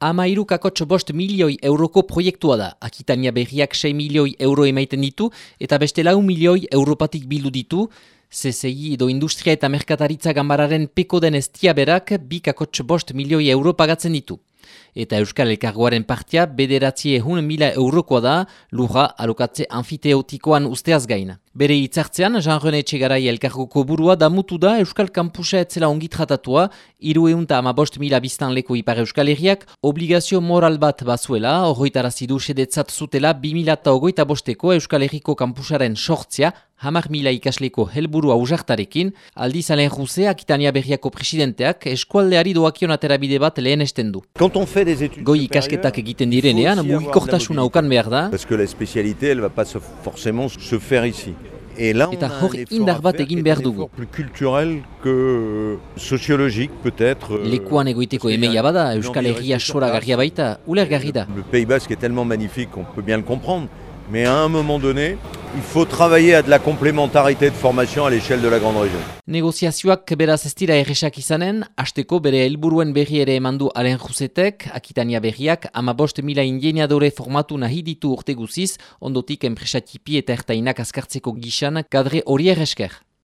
Amairu kakotxo bost milioi euroko proiektua da. Akitania berriak 6 milioi euro emaiten ditu eta beste lau milioi europatik bildu ditu. CCI edo Industria eta Merkataritza Gambararen peko den estia berak bi kakotxo bost milioi euro pagatzen ditu eta Euskal Elkargoaren partia bederatzi ehun mila eurokoa da lurra alokatze anfiteotikoan usteaz gaina. Bere hitzartzean, Jean-René Etxegarai elkargoko burua damutu da Euskal Kampusa etzela ongi tratatua, iru eunta ama bost mila biztan leko ipar Euskal Herriak, obligazio moral bat bazuela, horroitara zidu sedetzat zutela 2000 ogoita bosteko Euskal Herriko Kampusaren sortzia, hamar mila ikasleko helburua uzartarekin, aldiz alen ruze, akitania berriako presidenteak, eskualdeari doakion aterabide bat lehen estendu. Goi ikasketak egiten direnean, mugikortasuna ukan behar da. Parce que la spécialité, elle va pas forcément se faire ici. Et là, Eta hor indar bat egin behar dugu. peut-être. Euh, Lekuan egoiteko emeia bada, Euskal Herria sora garria baita, ulergarri da. Le Pays Basque est tellement magnifique qu'on peut bien le comprendre. Mais à un moment donné, il faut travailler à de la complémentarité de formation à l'échelle de la grande région. Negoziazioak beraz ez dira erresak izanen, hasteko bere helburuen berri ere emandu alen juzetek, akitania berriak, ama bost mila ingeniadore formatu nahi ditu urte guziz, ondotik enpresatipi eta ertainak azkartzeko gixan, kadre hori erresker.